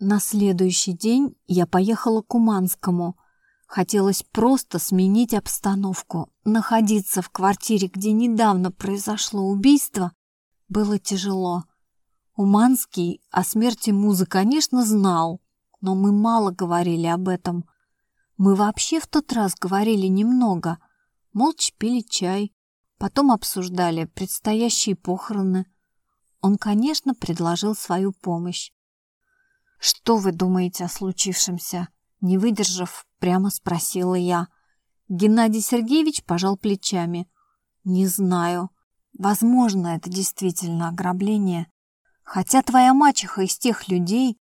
На следующий день я поехала к Уманскому. Хотелось просто сменить обстановку. Находиться в квартире, где недавно произошло убийство, было тяжело. Уманский о смерти Музы, конечно, знал, но мы мало говорили об этом. Мы вообще в тот раз говорили немного. Молча пили чай, потом обсуждали предстоящие похороны. Он, конечно, предложил свою помощь. «Что вы думаете о случившемся?» Не выдержав, прямо спросила я. Геннадий Сергеевич пожал плечами. «Не знаю. Возможно, это действительно ограбление. Хотя твоя мачеха из тех людей,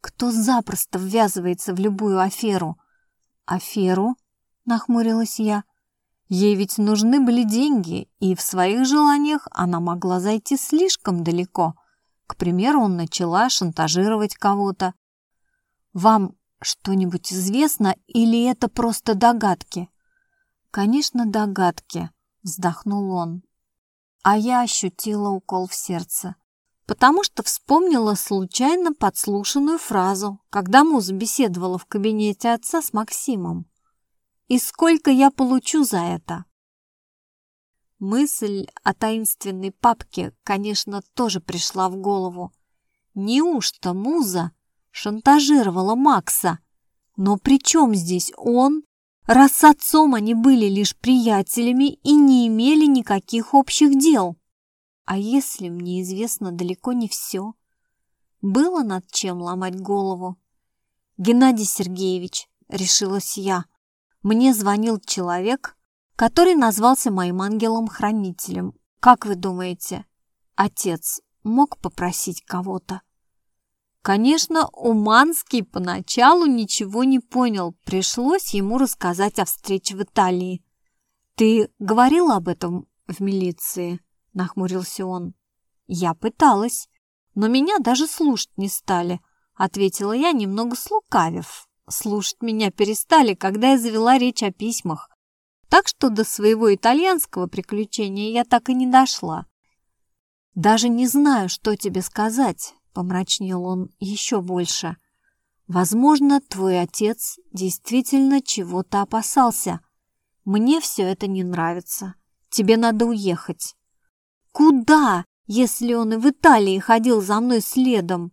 кто запросто ввязывается в любую аферу». «Аферу?» — нахмурилась я. Ей ведь нужны были деньги, и в своих желаниях она могла зайти слишком далеко. К примеру, он начала шантажировать кого-то. «Вам что-нибудь известно или это просто догадки?» «Конечно, догадки», — вздохнул он. А я ощутила укол в сердце, потому что вспомнила случайно подслушанную фразу, когда Муза беседовала в кабинете отца с Максимом. «И сколько я получу за это?» Мысль о таинственной папке, конечно, тоже пришла в голову. Неужто Муза шантажировала Макса? Но при чем здесь он, раз с отцом они были лишь приятелями и не имели никаких общих дел? А если мне известно далеко не все? Было над чем ломать голову? Геннадий Сергеевич, решилась я, мне звонил человек, который назвался моим ангелом-хранителем. Как вы думаете, отец мог попросить кого-то? Конечно, Уманский поначалу ничего не понял. Пришлось ему рассказать о встрече в Италии. «Ты говорил об этом в милиции?» – нахмурился он. «Я пыталась, но меня даже слушать не стали», – ответила я, немного слукавив. Слушать меня перестали, когда я завела речь о письмах. Так что до своего итальянского приключения я так и не дошла. «Даже не знаю, что тебе сказать», — помрачнел он еще больше. «Возможно, твой отец действительно чего-то опасался. Мне все это не нравится. Тебе надо уехать». «Куда, если он и в Италии ходил за мной следом?»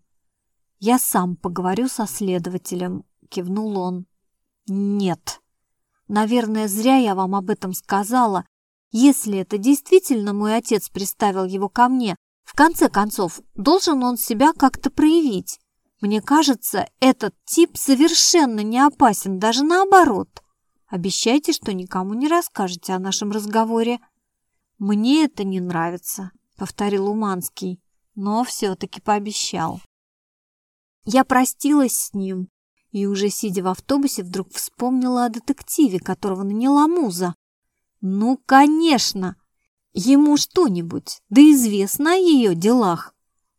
«Я сам поговорю со следователем», — кивнул он. «Нет», Наверное, зря я вам об этом сказала. Если это действительно мой отец приставил его ко мне, в конце концов, должен он себя как-то проявить. Мне кажется, этот тип совершенно не опасен, даже наоборот. Обещайте, что никому не расскажете о нашем разговоре. Мне это не нравится, повторил Уманский, но все-таки пообещал. Я простилась с ним, и уже сидя в автобусе, вдруг вспомнила о детективе, которого наняла муза. Ну, конечно! Ему что-нибудь, да известно о ее делах.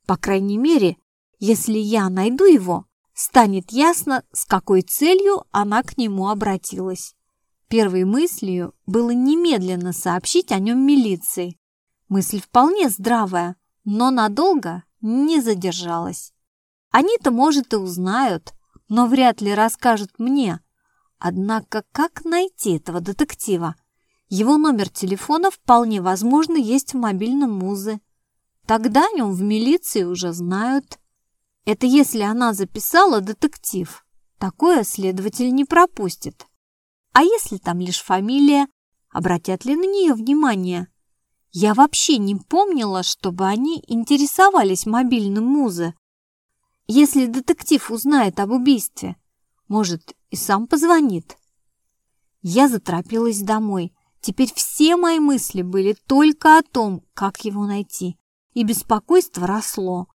По крайней мере, если я найду его, станет ясно, с какой целью она к нему обратилась. Первой мыслью было немедленно сообщить о нем милиции. Мысль вполне здравая, но надолго не задержалась. Они-то, может, и узнают, но вряд ли расскажет мне. Однако как найти этого детектива? Его номер телефона вполне возможно есть в мобильном музе. Тогда о нем в милиции уже знают. Это если она записала детектив. Такое следователь не пропустит. А если там лишь фамилия, обратят ли на нее внимание? Я вообще не помнила, чтобы они интересовались мобильным музе. Если детектив узнает об убийстве, может, и сам позвонит. Я заторопилась домой. Теперь все мои мысли были только о том, как его найти. И беспокойство росло.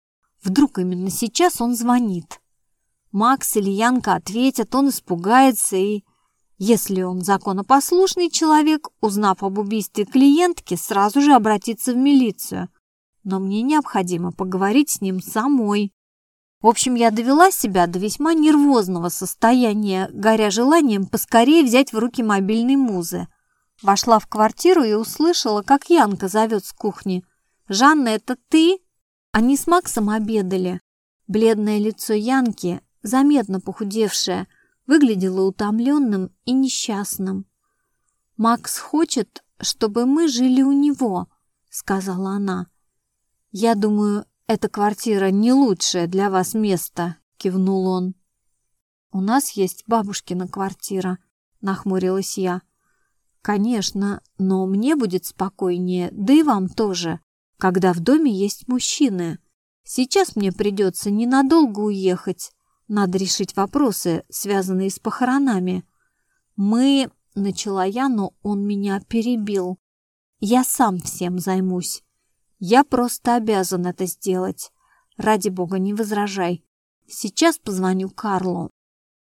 Вдруг именно сейчас он звонит. Макс или Янка ответят, он испугается и... Если он законопослушный человек, узнав об убийстве клиентки, сразу же обратится в милицию. Но мне необходимо поговорить с ним самой. В общем, я довела себя до весьма нервозного состояния, горя желанием поскорее взять в руки мобильный музы. Вошла в квартиру и услышала, как Янка зовет с кухни. «Жанна, это ты?» Они с Максом обедали. Бледное лицо Янки, заметно похудевшее, выглядело утомленным и несчастным. «Макс хочет, чтобы мы жили у него», — сказала она. «Я думаю, эта квартира не лучшее для вас место», — кивнул он. «У нас есть бабушкина квартира», — нахмурилась я. «Конечно, но мне будет спокойнее, да и вам тоже, когда в доме есть мужчины. Сейчас мне придется ненадолго уехать. Надо решить вопросы, связанные с похоронами. Мы...» — начала я, но он меня перебил. «Я сам всем займусь. Я просто обязан это сделать. Ради бога, не возражай. Сейчас позвоню Карлу».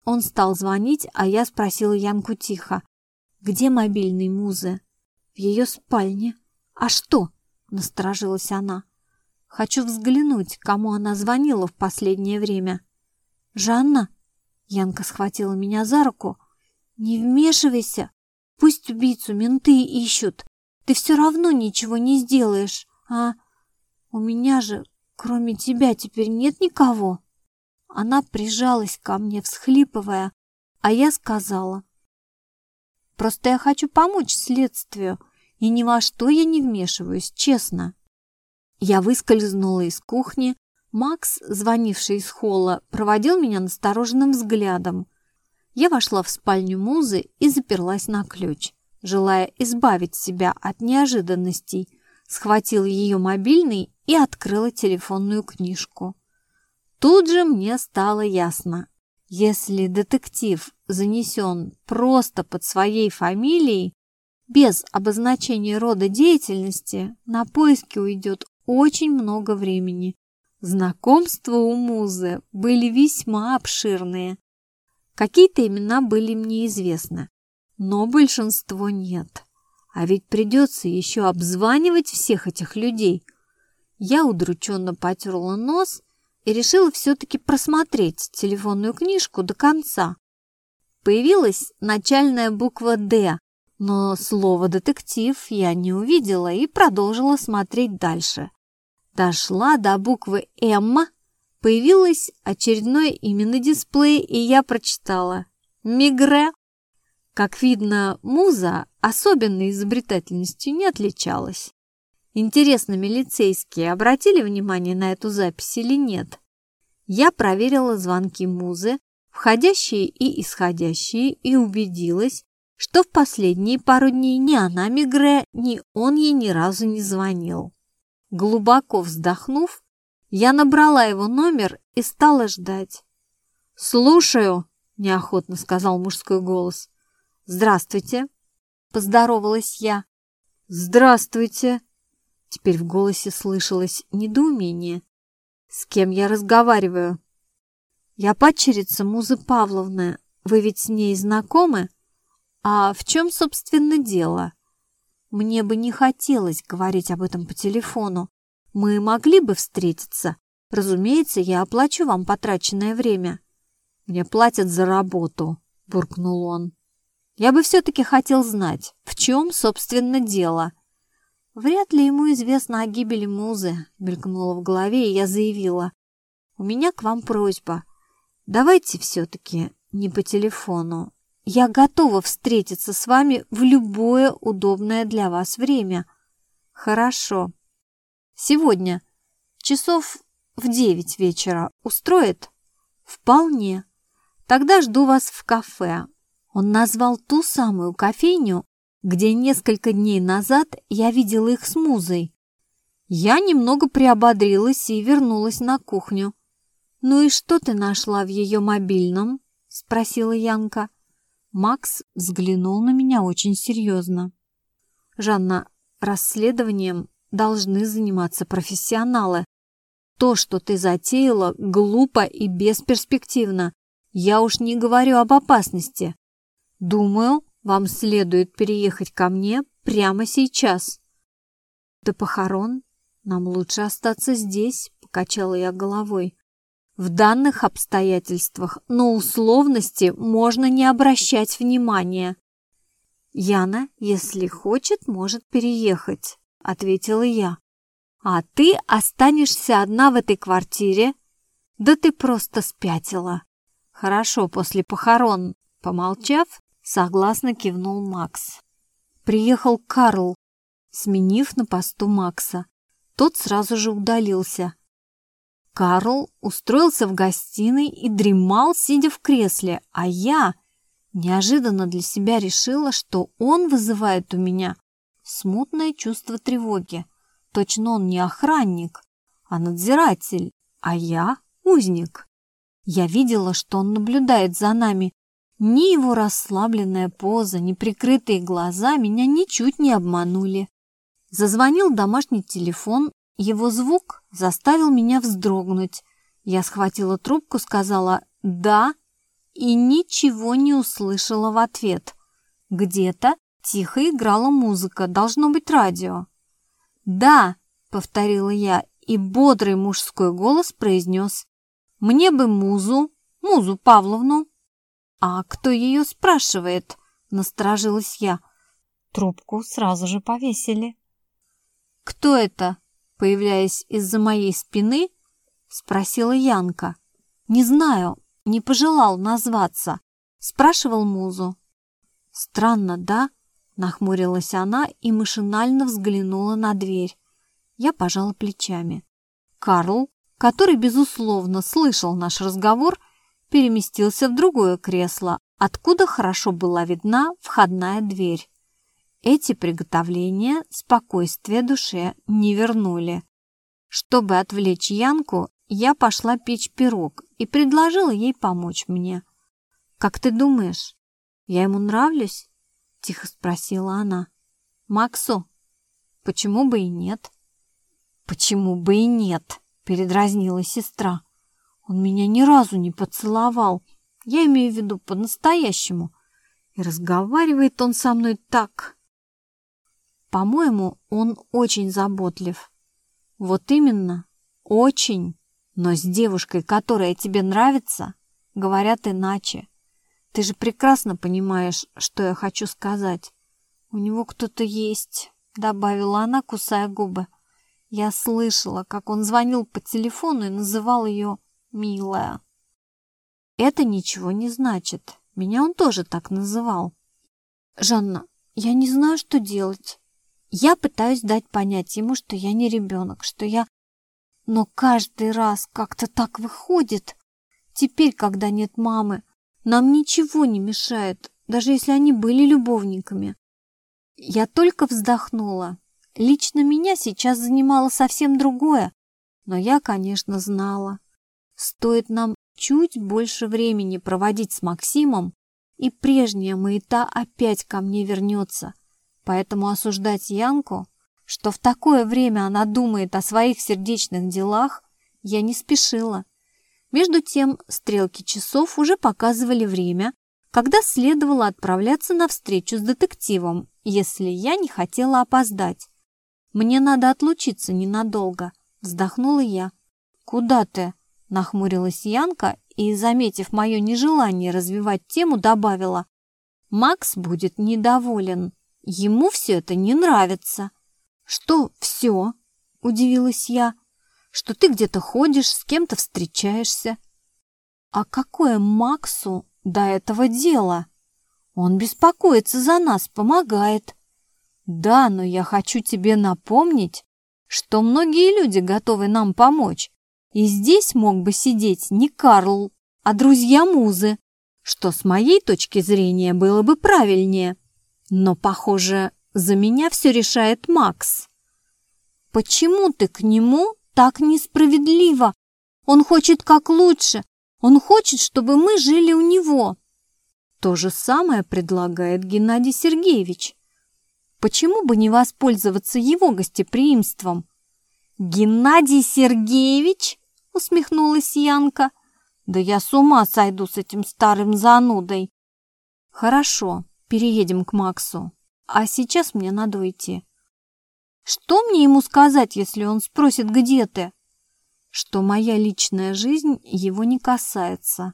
Он стал звонить, а я спросила Янку тихо. «Где мобильный Музы?» «В ее спальне». «А что?» — насторожилась она. «Хочу взглянуть, кому она звонила в последнее время». «Жанна?» — Янка схватила меня за руку. «Не вмешивайся. Пусть убийцу менты ищут. Ты все равно ничего не сделаешь, а? У меня же, кроме тебя, теперь нет никого». Она прижалась ко мне, всхлипывая, а я сказала. «Просто я хочу помочь следствию, и ни во что я не вмешиваюсь, честно». Я выскользнула из кухни. Макс, звонивший из холла, проводил меня настороженным взглядом. Я вошла в спальню Музы и заперлась на ключ, желая избавить себя от неожиданностей. Схватила ее мобильный и открыла телефонную книжку. Тут же мне стало ясно. Если детектив занесен просто под своей фамилией, без обозначения рода деятельности, на поиски уйдет очень много времени. Знакомства у Музы были весьма обширные. Какие-то имена были мне известны, но большинство нет. А ведь придется еще обзванивать всех этих людей. Я удрученно потерла нос и решила все-таки просмотреть телефонную книжку до конца. Появилась начальная буква «Д», но слово «детектив» я не увидела и продолжила смотреть дальше. Дошла до буквы «М», появилось очередное имя на дисплее, и я прочитала «Мигре». Как видно, муза особенной изобретательностью не отличалась. Интересно, милицейские обратили внимание на эту запись или нет? Я проверила звонки Музы, входящие и исходящие, и убедилась, что в последние пару дней ни она Мигре, ни он ей ни разу не звонил. Глубоко вздохнув, я набрала его номер и стала ждать. «Слушаю», – неохотно сказал мужской голос. «Здравствуйте», – поздоровалась я. «Здравствуйте», Теперь в голосе слышалось недоумение. «С кем я разговариваю?» «Я падчерица Музы Павловны. Вы ведь с ней знакомы? А в чем, собственно, дело?» «Мне бы не хотелось говорить об этом по телефону. Мы могли бы встретиться. Разумеется, я оплачу вам потраченное время». «Мне платят за работу», — буркнул он. «Я бы все-таки хотел знать, в чем, собственно, дело». «Вряд ли ему известно о гибели Музы», — мелькнуло в голове, и я заявила. «У меня к вам просьба. Давайте все-таки не по телефону. Я готова встретиться с вами в любое удобное для вас время». «Хорошо. Сегодня. Часов в девять вечера. Устроит?» «Вполне. Тогда жду вас в кафе». Он назвал ту самую кофейню, где несколько дней назад я видела их с музой. Я немного приободрилась и вернулась на кухню. «Ну и что ты нашла в ее мобильном?» – спросила Янка. Макс взглянул на меня очень серьезно. «Жанна, расследованием должны заниматься профессионалы. То, что ты затеяла, глупо и бесперспективно. Я уж не говорю об опасности. Думаю, вам следует переехать ко мне прямо сейчас. До похорон нам лучше остаться здесь, покачала я головой. В данных обстоятельствах на условности можно не обращать внимания. Яна, если хочет, может переехать, ответила я. А ты останешься одна в этой квартире? Да ты просто спятила. Хорошо, после похорон, помолчав, согласно кивнул Макс. Приехал Карл, сменив на посту Макса. Тот сразу же удалился. Карл устроился в гостиной и дремал, сидя в кресле, а я неожиданно для себя решила, что он вызывает у меня смутное чувство тревоги. Точно он не охранник, а надзиратель, а я узник. Я видела, что он наблюдает за нами. Ни его расслабленная поза, ни прикрытые глаза меня ничуть не обманули. Зазвонил домашний телефон, его звук заставил меня вздрогнуть. Я схватила трубку, сказала «да» и ничего не услышала в ответ. Где-то тихо играла музыка, должно быть радио. «Да», — повторила я, и бодрый мужской голос произнес «Мне бы музу, музу Павловну». «А кто ее спрашивает?» — насторожилась я. Трубку сразу же повесили. «Кто это?» — появляясь из-за моей спины, спросила Янка. «Не знаю, не пожелал назваться. Спрашивал Музу. Странно, да? Нахмурилась она и машинально взглянула на дверь. Я пожала плечами. Карл, который, безусловно, слышал наш разговор, переместился в другое кресло, откуда хорошо была видна входная дверь. Эти приготовления спокойствия душе не вернули. Чтобы отвлечь Янку, я пошла печь пирог и предложила ей помочь мне. «Как ты думаешь, я ему нравлюсь?» — тихо спросила она. «Максу? Почему бы и нет?» «Почему бы и нет?» — передразнила сестра. «Он меня ни разу не поцеловал. Я имею в виду по-настоящему. И разговаривает он со мной так. По-моему, он очень заботлив. Вот именно, очень». Но с девушкой, которая тебе нравится, говорят иначе. Ты же прекрасно понимаешь, что я хочу сказать. У него кто-то есть, добавила она, кусая губы. Я слышала, как он звонил по телефону и называл ее «милая». Это ничего не значит. Меня он тоже так называл. Жанна, я не знаю, что делать. Я пытаюсь дать понять ему, что я не ребенок, что я но каждый раз как-то так выходит. Теперь, когда нет мамы, нам ничего не мешает, даже если они были любовниками. Я только вздохнула. Лично меня сейчас занимало совсем другое, но я, конечно, знала. Стоит нам чуть больше времени проводить с Максимом, и прежняя маята опять ко мне вернется. Поэтому осуждать Янку что в такое время она думает о своих сердечных делах, я не спешила. Между тем стрелки часов уже показывали время, когда следовало отправляться на встречу с детективом, если я не хотела опоздать. «Мне надо отлучиться ненадолго», — вздохнула я. «Куда ты?» — нахмурилась Янка и, заметив мое нежелание развивать тему, добавила. «Макс будет недоволен. Ему все это не нравится». «Что все?» – удивилась я. «Что ты где-то ходишь, с кем-то встречаешься». «А какое Максу до этого дело? Он беспокоится за нас, помогает». «Да, но я хочу тебе напомнить, что многие люди готовы нам помочь. И здесь мог бы сидеть не Карл, а друзья Музы, что с моей точки зрения было бы правильнее. Но, похоже, за меня все решает Макс. Почему ты к нему так несправедливо? Он хочет как лучше. Он хочет, чтобы мы жили у него. То же самое предлагает Геннадий Сергеевич. Почему бы не воспользоваться его гостеприимством? Геннадий Сергеевич? Усмехнулась Янка. Да я с ума сойду с этим старым занудой. Хорошо, переедем к Максу. А сейчас мне надо уйти. Что мне ему сказать, если он спросит, где ты? Что моя личная жизнь его не касается.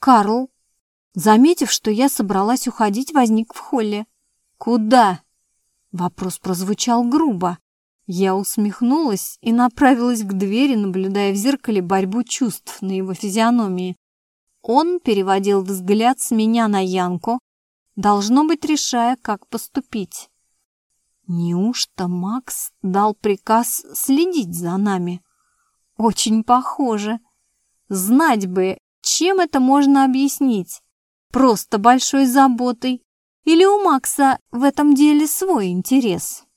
Карл, заметив, что я собралась уходить, возник в холле. «Куда?» Вопрос прозвучал грубо. Я усмехнулась и направилась к двери, наблюдая в зеркале борьбу чувств на его физиономии. Он переводил взгляд с меня на Янку, должно быть, решая, как поступить. Неужто Макс дал приказ следить за нами? Очень похоже. Знать бы, чем это можно объяснить? Просто большой заботой? Или у Макса в этом деле свой интерес?